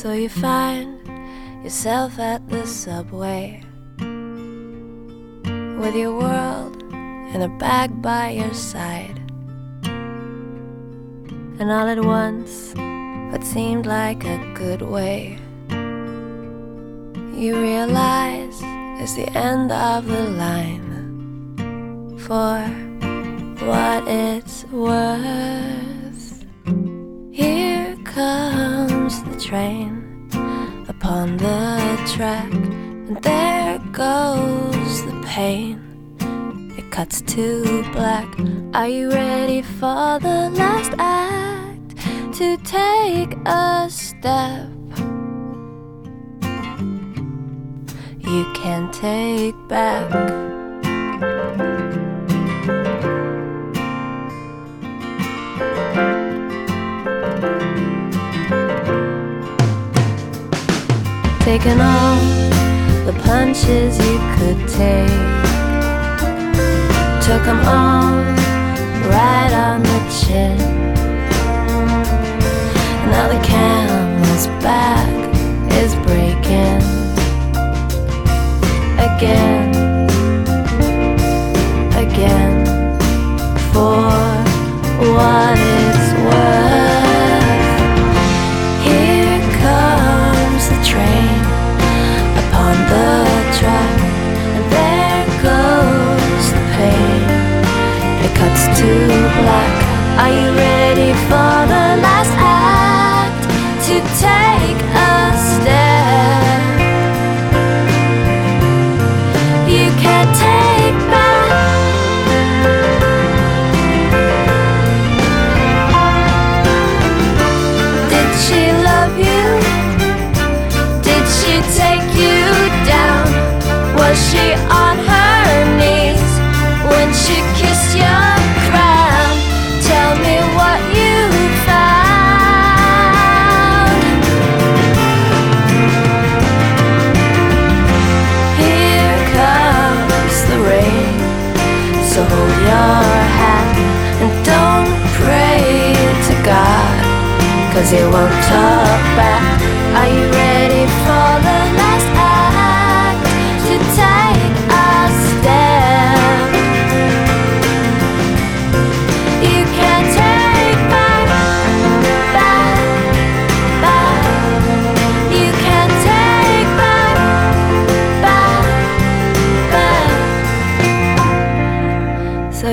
So you find yourself at the subway with your world in a bag by your side. And all at once, what seemed like a good way, you realize it's the end of the line. For what it's worth, train upon the track, and there goes the pain. It cuts to black. Are you ready for the last act? To take a step you can take back. Taking all the punches you could take. Took them all right on the chin. Now the camel's back cuts to black. Are you ready for the last act? To take hold your hand and don't pray to God, cause He won't talk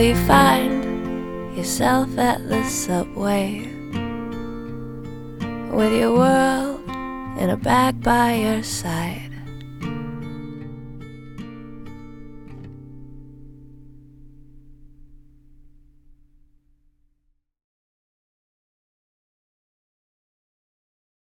you find yourself at the subway with your world in a bag by your side.